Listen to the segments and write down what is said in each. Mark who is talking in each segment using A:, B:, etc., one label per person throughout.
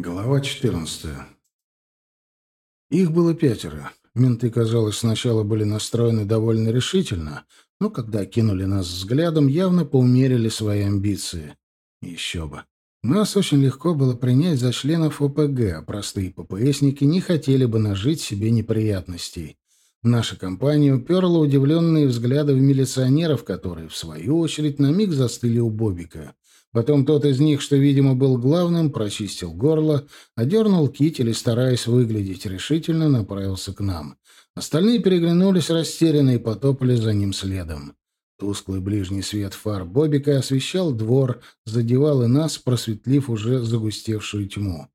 A: Глава 14. Их было пятеро. Менты, казалось, сначала были настроены довольно решительно, но когда кинули нас взглядом, явно поумерили свои амбиции. Еще бы. Нас очень легко было принять за членов ОПГ, а простые ППСники не хотели бы нажить себе неприятностей. Наша компания уперла удивленные взгляды в милиционеров, которые, в свою очередь, на миг застыли у Бобика. Потом тот из них, что, видимо, был главным, прочистил горло, одернул китель и, стараясь выглядеть решительно, направился к нам. Остальные переглянулись растерянно и потопали за ним следом. Тусклый ближний свет фар Бобика освещал двор, задевал и нас, просветлив уже загустевшую тьму.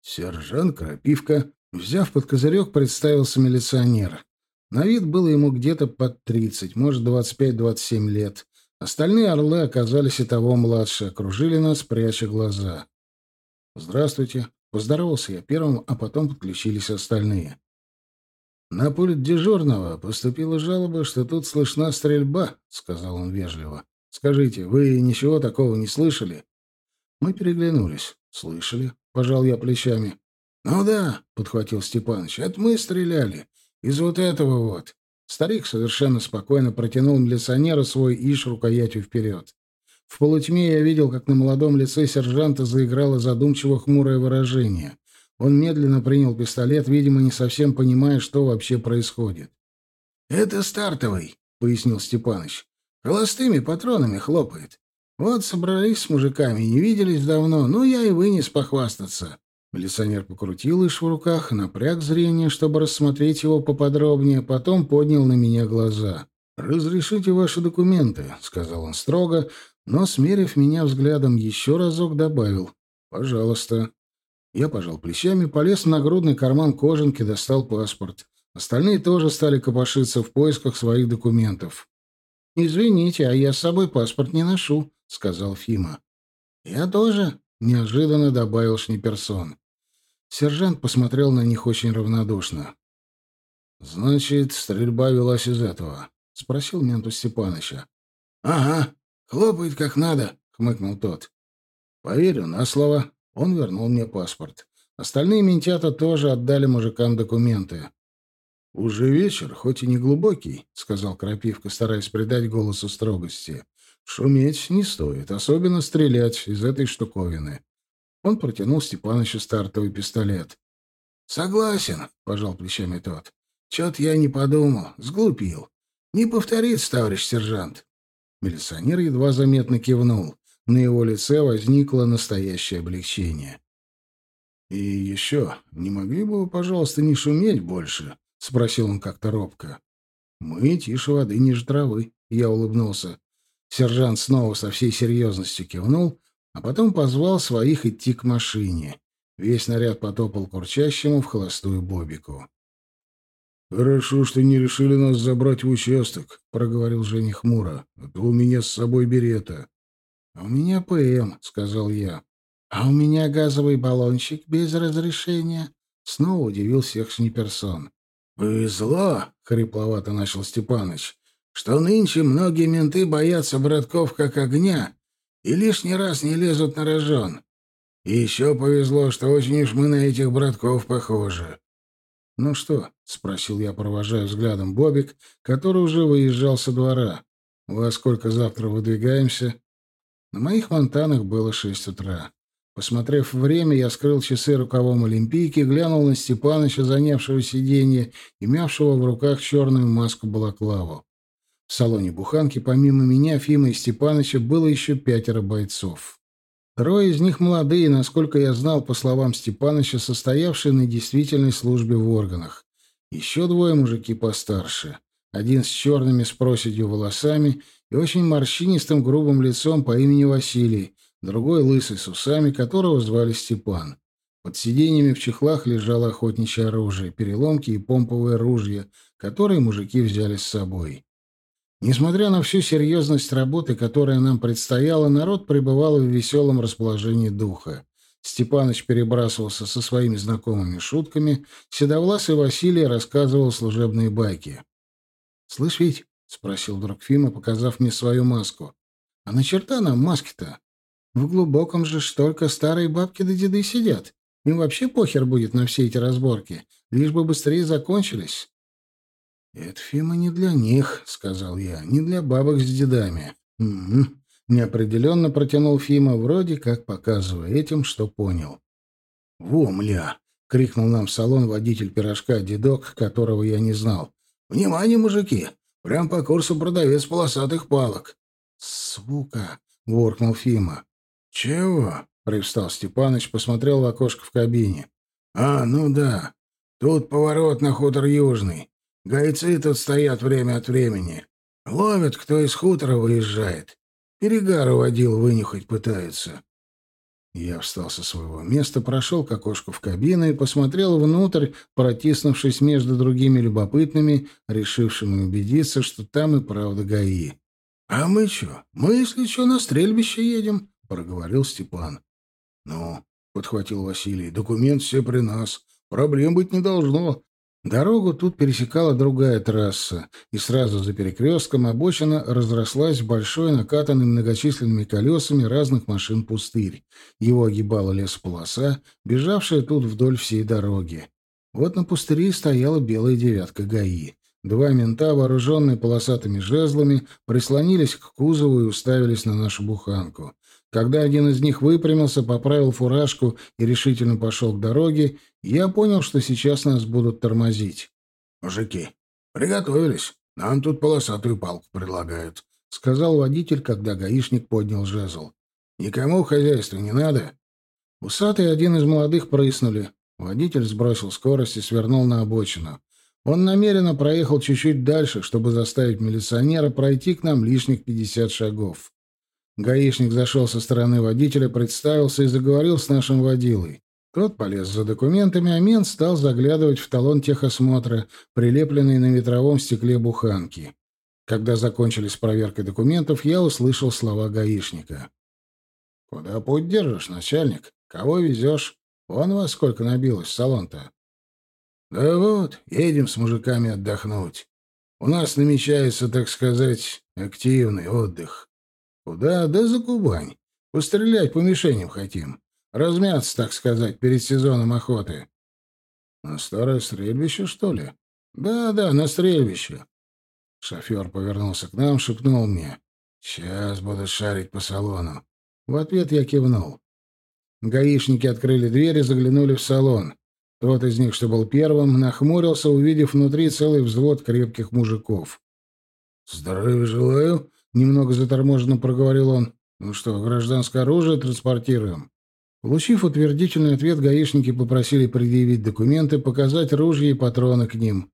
A: Сержант Крапивка, взяв под козырек, представился милиционер. На вид было ему где-то под тридцать, может, двадцать пять-двадцать семь лет. Остальные орлы оказались и того младше, окружили нас, пряча глаза. «Здравствуйте». Поздоровался я первым, а потом подключились остальные. «На пульт дежурного поступила жалоба, что тут слышна стрельба», — сказал он вежливо. «Скажите, вы ничего такого не слышали?» Мы переглянулись. «Слышали?» — пожал я плечами. «Ну да», — подхватил Степаныч, — «это мы стреляли. Из вот этого вот». Старик совершенно спокойно протянул милиционеру свой иш рукоятью вперед. В полутьме я видел, как на молодом лице сержанта заиграло задумчиво хмурое выражение. Он медленно принял пистолет, видимо, не совсем понимая, что вообще происходит. «Это стартовый», — пояснил Степаныч. «Холостыми патронами хлопает. Вот собрались с мужиками, не виделись давно, ну я и вынес похвастаться. Милиционер покрутил иш в руках, напряг зрение, чтобы рассмотреть его поподробнее, потом поднял на меня глаза. «Разрешите ваши документы», — сказал он строго, но, смерив меня взглядом, еще разок добавил. «Пожалуйста». Я пожал плечами, полез в нагрудный карман кожанки, достал паспорт. Остальные тоже стали копошиться в поисках своих документов. «Извините, а я с собой паспорт не ношу», — сказал Фима. «Я тоже», — неожиданно добавил Шниперсон. Сержант посмотрел на них очень равнодушно. «Значит, стрельба велась из этого?» — спросил менту Степаныча. «Ага, хлопает как надо», — хмыкнул тот. «Поверю на слово». Он вернул мне паспорт. Остальные ментята тоже отдали мужикам документы. «Уже вечер, хоть и не глубокий», — сказал Крапивка, стараясь придать голосу строгости. «Шуметь не стоит, особенно стрелять из этой штуковины. Он протянул Степанычу стартовый пистолет. «Согласен», — пожал плечами тот. «Чё-то я не подумал. Сглупил. Не повторится, товарищ сержант». Милиционер едва заметно кивнул. На его лице возникло настоящее облегчение. «И еще, не могли бы вы, пожалуйста, не шуметь больше?» — спросил он как-то робко. «Мы тише воды ниже травы», — я улыбнулся. Сержант снова со всей серьезностью кивнул, а потом позвал своих идти к машине. Весь наряд потопал курчащему в холостую бобику. «Хорошо, что не решили нас забрать в участок», — проговорил Женя хмуро. «А у меня с собой берета». «А у меня ПМ», — сказал я. «А у меня газовый баллончик без разрешения», — снова удивил всех Шниперсон. «Повезло», — хрипловато начал Степаныч, — «что нынче многие менты боятся братков как огня, и лишний раз не лезут на рожон. И еще повезло, что очень уж мы на этих братков похожи. — Ну что? — спросил я, провожая взглядом Бобик, который уже выезжал со двора. — Во сколько завтра выдвигаемся? На моих монтанах было шесть утра. Посмотрев время, я скрыл часы рукавом Олимпийки, глянул на Степаныча, занявшего сиденье и мявшего в руках черную маску-балаклаву. В салоне буханки помимо меня, Фима и Степаныча было еще пятеро бойцов. Трое из них молодые, насколько я знал, по словам Степаныча, состоявшие на действительной службе в органах. Еще двое мужики постарше. Один с черными с проседью волосами и очень морщинистым грубым лицом по имени Василий, другой лысый с усами, которого звали Степан. Под сиденьями в чехлах лежало охотничье оружие, переломки и помповые ружья, которые мужики взяли с собой. Несмотря на всю серьезность работы, которая нам предстояла, народ пребывал в веселом расположении духа. Степаныч перебрасывался со своими знакомыми шутками, Седовласый Василий рассказывал служебные байки. — Слышь, Вить, — спросил друг Фима, показав мне свою маску, — а на черта нам маски-то? В глубоком же ж только старые бабки да деды сидят. Им вообще похер будет на все эти разборки, лишь бы быстрее закончились. «Это, Фима, не для них», — сказал я, — «не для бабок с дедами». «Угу», — неопределенно протянул Фима, вроде как показывая этим, что понял. «Во, мля!» — крикнул нам в салон водитель пирожка, дедок, которого я не знал. «Внимание, мужики! Прям по курсу продавец полосатых палок!» «Сука!» — воркнул Фима. «Чего?» — привстал Степаныч, посмотрел в окошко в кабине. «А, ну да. Тут поворот на хутор Южный. Гайцы тут стоят время от времени. Ловят, кто из хутора выезжает. Перегар водил, вынюхать пытаются. Я встал со своего места, прошел к окошку в кабину и посмотрел внутрь, протиснувшись между другими любопытными, решившими убедиться, что там и правда ГАИ. — А мы что? Мы, если что, на стрельбище едем, — проговорил Степан. — Ну, — подхватил Василий, — документ все при нас. Проблем быть не должно. Дорогу тут пересекала другая трасса, и сразу за перекрестком обочина разрослась большой, накатанный многочисленными колесами разных машин пустырь. Его огибала лесополоса, бежавшая тут вдоль всей дороги. Вот на пустыре стояла белая девятка ГАИ. Два мента, вооруженные полосатыми жезлами, прислонились к кузову и уставились на нашу буханку. Когда один из них выпрямился, поправил фуражку и решительно пошел к дороге, я понял, что сейчас нас будут тормозить. «Мужики, приготовились. Нам тут полосатую палку предлагают», — сказал водитель, когда гаишник поднял жезл. «Никому в хозяйстве не надо?» Усатый один из молодых прыснули. Водитель сбросил скорость и свернул на обочину. Он намеренно проехал чуть-чуть дальше, чтобы заставить милиционера пройти к нам лишних пятьдесят шагов. Гаишник зашел со стороны водителя, представился и заговорил с нашим водилой. Тот полез за документами, а мент стал заглядывать в талон техосмотра, прилепленный на ветровом стекле буханки. Когда закончили с проверкой документов, я услышал слова гаишника. «Куда путь держишь, начальник? Кого везешь? Вон вас сколько набилось в салон-то». «Да вот, едем с мужиками отдохнуть. У нас намечается, так сказать, активный отдых. Куда? Да за Кубань. Пострелять по мишеням хотим. Размяться, так сказать, перед сезоном охоты. На старое стрельбище, что ли? Да-да, на стрельбище. Шофер повернулся к нам, шепнул мне. «Сейчас буду шарить по салону». В ответ я кивнул. Гаишники открыли дверь и заглянули в салон. Тот из них, что был первым, нахмурился, увидев внутри целый взвод крепких мужиков. «Здравия желаю», Немного заторможенно проговорил он. «Ну что, гражданское оружие транспортируем?» Получив утвердительный ответ, гаишники попросили предъявить документы, показать ружья и патроны к ним.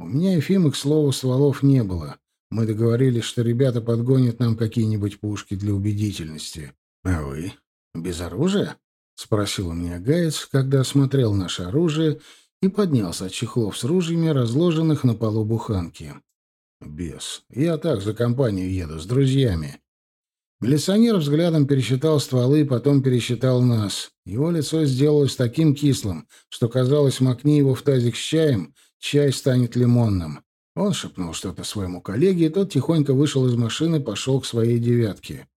A: У меня и Фимы, к слову, стволов не было. Мы договорились, что ребята подгонят нам какие-нибудь пушки для убедительности. «А вы? Без оружия?» — спросил у меня Гаец, когда осмотрел наше оружие и поднялся от чехлов с ружьями, разложенных на полу буханки. Без. Я так за компанию еду, с друзьями. Милиционер взглядом пересчитал стволы, потом пересчитал нас. Его лицо сделалось таким кислым, что, казалось, макни его в тазик с чаем, чай станет лимонным. Он шепнул что-то своему коллеге, и тот тихонько вышел из машины, пошел к своей девятке.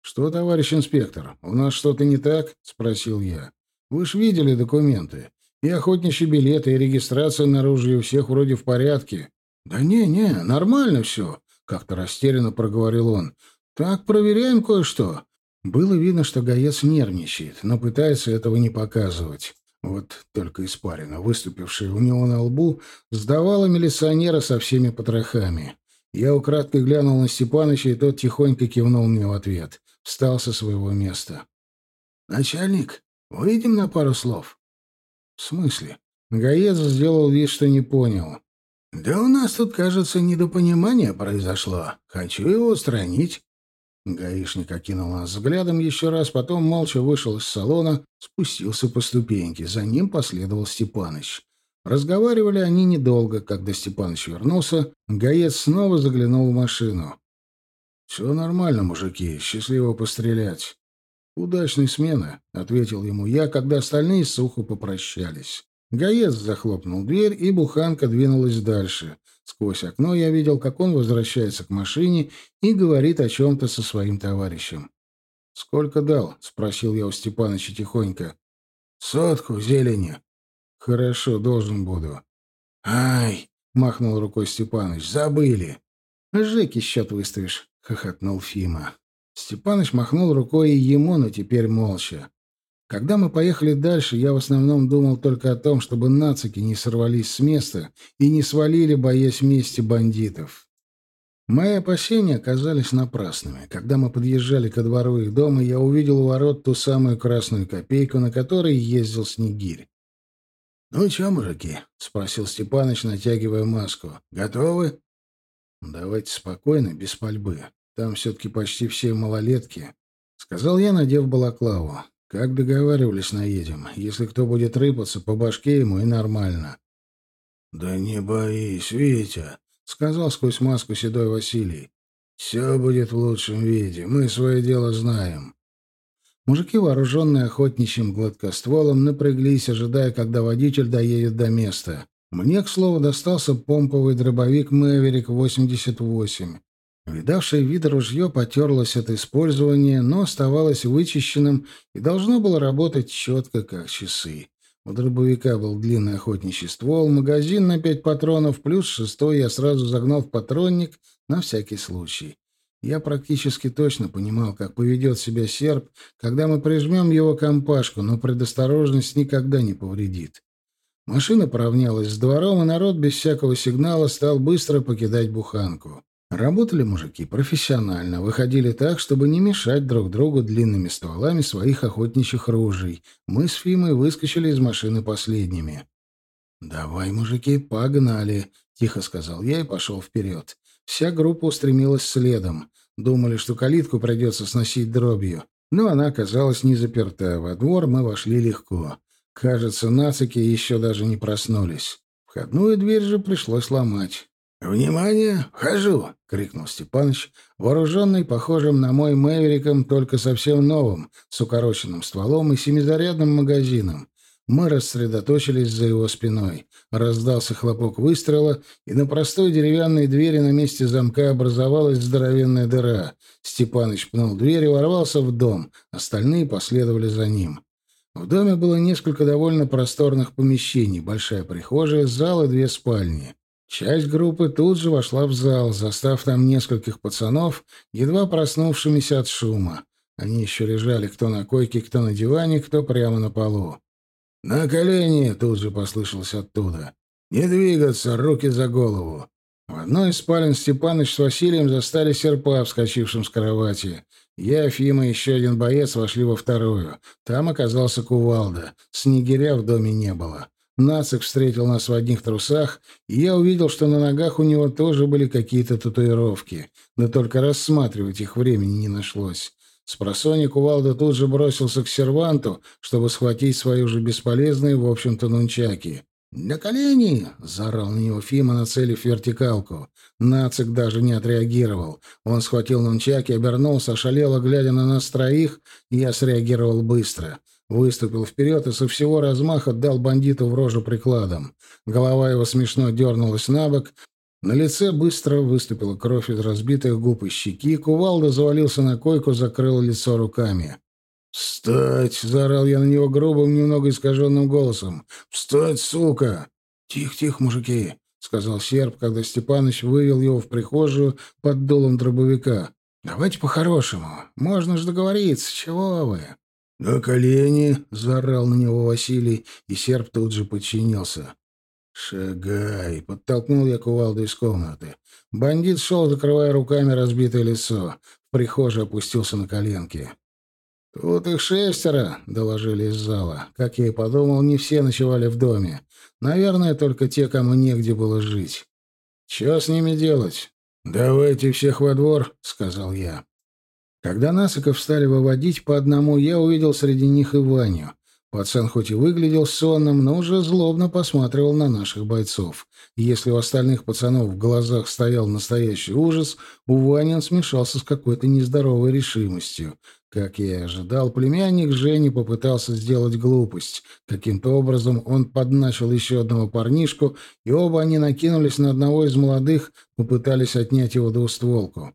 A: «Что, товарищ инспектор, у нас что-то не так?» — спросил я. «Вы ж видели документы. И охотничьи билеты, и регистрация на оружие у всех вроде в порядке. «Да не-не, нормально все», — как-то растерянно проговорил он. «Так, проверяем кое-что». Было видно, что Гаец нервничает, но пытается этого не показывать. Вот только испарина, выступившая у него на лбу, сдавала милиционера со всеми потрохами. Я украдкой глянул на Степаныча, и тот тихонько кивнул мне в ответ. Встал со своего места. «Начальник, выйдем на пару слов?» «В смысле?» Гаец сделал вид, что не понял. «Да у нас тут, кажется, недопонимание произошло. Хочу его устранить». Гаишник окинул нас взглядом еще раз, потом молча вышел из салона, спустился по ступеньке. За ним последовал Степаныч. Разговаривали они недолго. Когда Степаныч вернулся, Гаец снова заглянул в машину. «Все нормально, мужики. Счастливо пострелять». «Удачной смены», — ответил ему я, когда остальные сухо попрощались. Гаец захлопнул дверь, и буханка двинулась дальше. Сквозь окно я видел, как он возвращается к машине и говорит о чем-то со своим товарищем. «Сколько дал?» — спросил я у Степаныча тихонько. «Сотку зелени». «Хорошо, должен буду». «Ай!» — махнул рукой Степаныч. «Забыли». «Жеки счет выставишь», — хохотнул Фима. Степаныч махнул рукой и ему, но теперь молча. Когда мы поехали дальше, я в основном думал только о том, чтобы нацики не сорвались с места и не свалили, боясь мести бандитов. Мои опасения оказались напрасными. Когда мы подъезжали ко двору их дома, я увидел у ворот ту самую красную копейку, на которой ездил Снегирь. «Ну чё, мужики?» — спросил Степаныч, натягивая маску. «Готовы?» «Давайте спокойно, без пальбы. Там все-таки почти все малолетки», — сказал я, надев балаклаву. «Как договаривались, наедем. Если кто будет рыпаться, по башке ему и нормально». «Да не боись, Витя», — сказал сквозь маску седой Василий. «Все будет в лучшем виде. Мы свое дело знаем». Мужики, вооруженные охотничьим гладкостволом, напряглись, ожидая, когда водитель доедет до места. Мне, к слову, достался помповый дробовик «Мэверик-88». Видавшее вид ружье потерлось от использования, но оставалось вычищенным и должно было работать четко, как часы. У дробовика был длинный охотничий ствол, магазин на пять патронов, плюс шестой я сразу загнал в патронник на всякий случай. Я практически точно понимал, как поведет себя серп, когда мы прижмем его компашку, но предосторожность никогда не повредит. Машина поравнялась с двором, и народ без всякого сигнала стал быстро покидать буханку. Работали мужики профессионально, выходили так, чтобы не мешать друг другу длинными стволами своих охотничьих ружей. Мы с Фимой выскочили из машины последними. «Давай, мужики, погнали!» — тихо сказал я и пошел вперед. Вся группа устремилась следом. Думали, что калитку придется сносить дробью. Но она оказалась не заперта. Во двор мы вошли легко. Кажется, нацики еще даже не проснулись. Входную дверь же пришлось ломать. «Внимание! Вхожу!» — крикнул Степаныч, вооруженный, похожим на мой Мэвериком, только совсем новым, с укороченным стволом и семизарядным магазином. Мы рассредоточились за его спиной. Раздался хлопок выстрела, и на простой деревянной двери на месте замка образовалась здоровенная дыра. Степаныч пнул дверь и ворвался в дом. Остальные последовали за ним. В доме было несколько довольно просторных помещений, большая прихожая, зал и две спальни. Часть группы тут же вошла в зал, застав там нескольких пацанов, едва проснувшимися от шума. Они еще лежали кто на койке, кто на диване, кто прямо на полу. «На колени!» — тут же послышалось оттуда. «Не двигаться, руки за голову!» В одной из спален Степаныч с Василием застали серпа, вскочившим с кровати. Я, Фима и еще один боец вошли во вторую. Там оказался кувалда. Снегиря в доме не было. Нацик встретил нас в одних трусах, и я увидел, что на ногах у него тоже были какие-то татуировки, но только рассматривать их времени не нашлось. Спросонья Кувалда тут же бросился к серванту, чтобы схватить свою же бесполезную, в общем-то, нунчаки. «На колени!» — заорал на него Фима, нацелив вертикалку. Нацик даже не отреагировал. Он схватил нунчаки, обернулся, ошалело, глядя на нас троих, и я среагировал быстро. Выступил вперед и со всего размаха дал бандиту в рожу прикладом. Голова его смешно дернулась на бок. На лице быстро выступила кровь из разбитых губ и щеки. Кувалда завалился на койку, закрыл лицо руками. «Встать!» — заорал я на него грубым, немного искаженным голосом. «Встать, сука!» «Тихо-тихо, мужики!» — сказал серп, когда Степаныч вывел его в прихожую под дулом дробовика. «Давайте по-хорошему. Можно же договориться. Чего вы?» «На колени!» — заорал на него Василий, и серп тут же подчинился. «Шагай!» — подтолкнул я кувалду из комнаты. Бандит шел, закрывая руками разбитое лицо. В прихожей опустился на коленки. «Тут их шестеро», — доложили из зала. Как я и подумал, не все ночевали в доме. Наверное, только те, кому негде было жить. «Чё с ними делать?» «Давайте всех во двор», — сказал я. Когда Насыков стали выводить по одному, я увидел среди них и Ваню. Пацан хоть и выглядел сонным, но уже злобно посматривал на наших бойцов. И если у остальных пацанов в глазах стоял настоящий ужас, у Вани он смешался с какой-то нездоровой решимостью. Как я и ожидал, племянник Жени попытался сделать глупость. Каким-то образом он подначил еще одного парнишку, и оба они накинулись на одного из молодых, попытались отнять его двустволку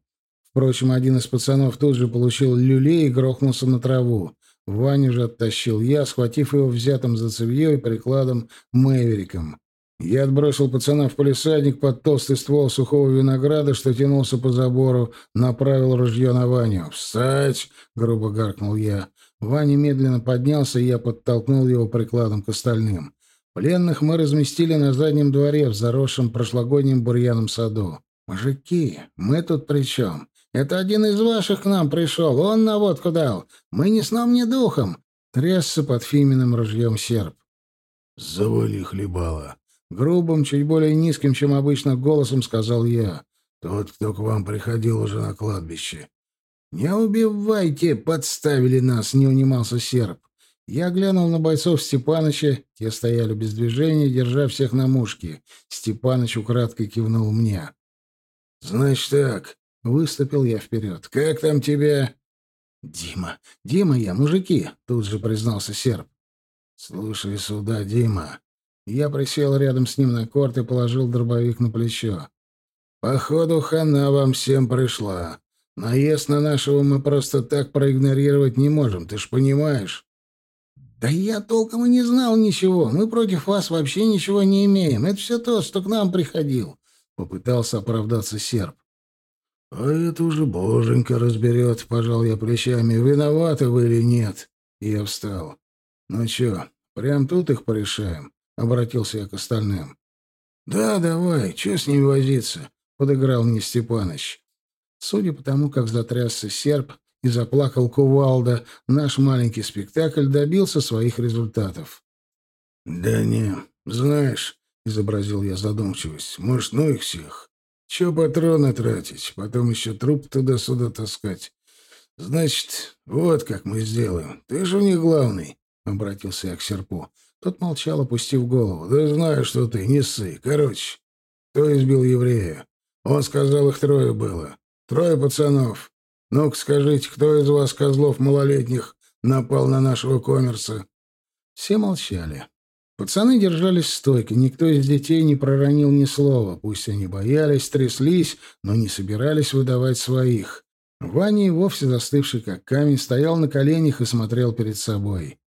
A: Впрочем, один из пацанов тут же получил люлей и грохнулся на траву. Ваню же оттащил я, схватив его взятым за цевьё и прикладом Мэвериком. Я отбросил пацана в полисадник под толстый ствол сухого винограда, что тянулся по забору, направил ружье на Ваню. «Встать!» — грубо гаркнул я. Ваня медленно поднялся, и я подтолкнул его прикладом к остальным. Пленных мы разместили на заднем дворе в заросшем прошлогодним бурьяном саду. «Мужики, мы тут при чем? Это один из ваших к нам пришел, он наводку дал. Мы ни сном, ни духом!» Трясся под Фиминым ружьем серп.
B: «Завали хлебала!»
A: Грубым, чуть более низким, чем обычно, голосом сказал я.
B: «Тот, кто к вам приходил уже на кладбище».
A: «Не убивайте!» — подставили нас, — не унимался серп. Я глянул на бойцов Степаныча, те стояли без движения, держа всех на мушке. Степаныч украдкой кивнул мне.
B: «Значит так», — выступил я вперед. «Как там тебя?»
A: «Дима, Дима я, мужики», — тут же признался серп.
B: «Слушай сюда, Дима».
A: Я присел рядом с ним на корт и положил дробовик на плечо.
B: «Походу, хана вам всем пришла. Наезд на нашего мы просто так проигнорировать не можем, ты ж понимаешь?»
A: «Да я толком и не знал ничего. Мы против вас вообще ничего не имеем. Это все то, что к нам приходил», — попытался оправдаться серб.
B: «А это уже боженька разберет», — пожал я плечами. «Виноваты вы или нет?» И я встал. «Ну чё, прям тут их порешаем?» — обратился я к остальным.
A: «Да, давай, чё с ними возиться?» — подыграл мне Степаныч. Судя по тому, как затрясся серп и заплакал кувалда, наш маленький спектакль добился своих результатов.
B: «Да не, знаешь», — изобразил я задумчивость, — «может, ну их всех? Чё патроны тратить, потом еще труп туда-сюда таскать? Значит, вот как мы сделаем. Ты же них главный», — обратился я к серпу. Тот молчал, опустив голову. «Да знаю, что ты, не ссы. Короче, кто избил еврея? Он сказал, их трое было. Трое пацанов. Ну-ка скажите, кто из вас, козлов малолетних, напал на нашего коммерса?»
A: Все молчали. Пацаны держались стойко, никто из детей не проронил ни слова. Пусть они боялись, тряслись, но не собирались выдавать своих. Ваня, вовсе застывший как камень, стоял на коленях и смотрел перед собой.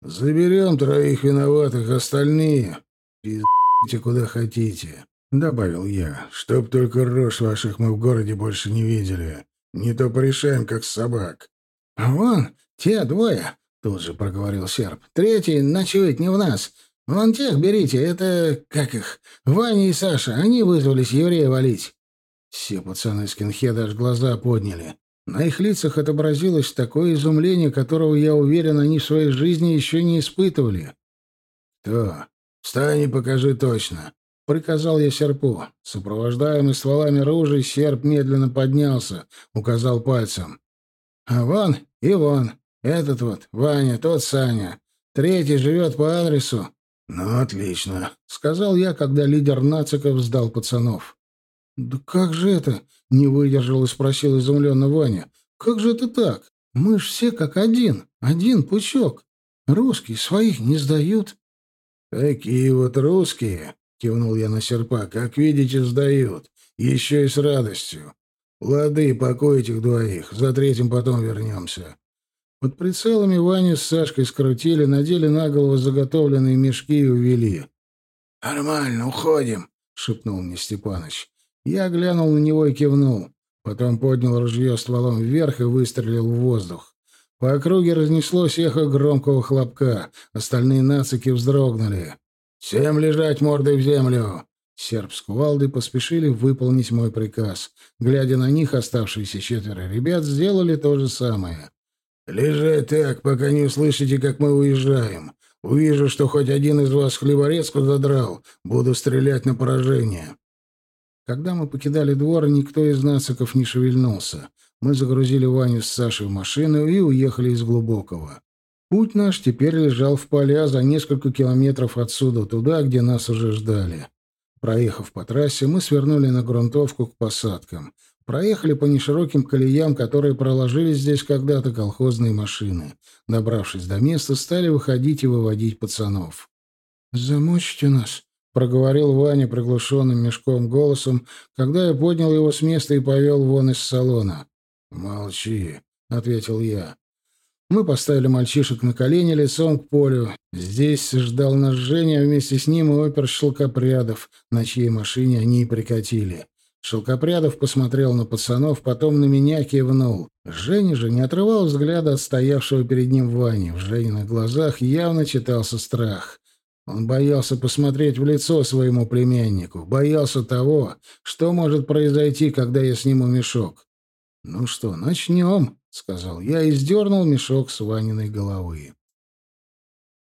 B: «Заберем троих виноватых, остальные пиздите куда хотите». — добавил я, — «чтоб только рожь ваших мы в городе больше не видели. Не то порешаем, как собак».
A: «А вон, те двое», — тут же проговорил серп. «Третий ночует не в нас. Вон тех берите, это... как их? Ваня и Саша, они вызвались еврея валить». Все пацаны скинхеда аж глаза подняли. На их лицах отобразилось такое изумление, которого, я уверен, они в своей жизни еще не испытывали.
B: «Кто? Встань и покажи точно»,
A: Приказал я серпу. Сопровождаемый стволами ружей, серп медленно поднялся, указал пальцем. «А вон и вон. Этот вот, Ваня, тот Саня. Третий живет по адресу».
B: «Ну, отлично», —
A: сказал я, когда лидер нациков сдал пацанов. «Да как же это?» — не выдержал и спросил изумленно Ваня. «Как же это так? Мы ж все как один, один пучок. Русские своих не сдают».
B: «Такие вот русские», — кивнул я на серпа. — Как видите, сдают. Еще и с радостью. Лады, покой этих двоих. За третьим потом вернемся.
A: Под прицелами Ваню с Сашкой скрутили, надели на голову заготовленные мешки и увели.
B: — Нормально, уходим, — шепнул мне Степаныч.
A: Я глянул на него и кивнул. Потом поднял ружье стволом вверх и выстрелил в воздух. По округе разнеслось эхо громкого хлопка. Остальные нацики вздрогнули. «Всем лежать мордой в землю!» Серб с кувалдой поспешили выполнить мой приказ. Глядя на них, оставшиеся четверо ребят сделали то же самое.
B: «Лежать так, пока не услышите, как мы уезжаем. Увижу, что хоть один из вас хлеборезку задрал, буду стрелять на поражение».
A: Когда мы покидали двор, никто из нациков не шевельнулся. Мы загрузили Ваню с Сашей в машину и уехали из Глубокого. Путь наш теперь лежал в поля за несколько километров отсюда, туда, где нас уже ждали. Проехав по трассе, мы свернули на грунтовку к посадкам. Проехали по нешироким колеям, которые проложили здесь когда-то колхозные машины. Добравшись до места, стали выходить и выводить пацанов. «Замочите нас?» — проговорил Ваня приглушенным мешком голосом, когда я поднял его с места и повел вон из салона.
B: «Молчи», —
A: ответил я. Мы поставили мальчишек на колени лицом к полю. Здесь ждал нас Женя, а вместе с ним и опер Шелкопрядов, на чьей машине они и прикатили. Шелкопрядов посмотрел на пацанов, потом на меня кивнул. Женя же не отрывал взгляда от стоявшего перед ним Вани. В Жениных глазах явно читался страх. Он боялся посмотреть в лицо своему племяннику, боялся того, что может произойти, когда я сниму мешок. «Ну что, начнем», — сказал я и сдернул мешок с Ваниной головы.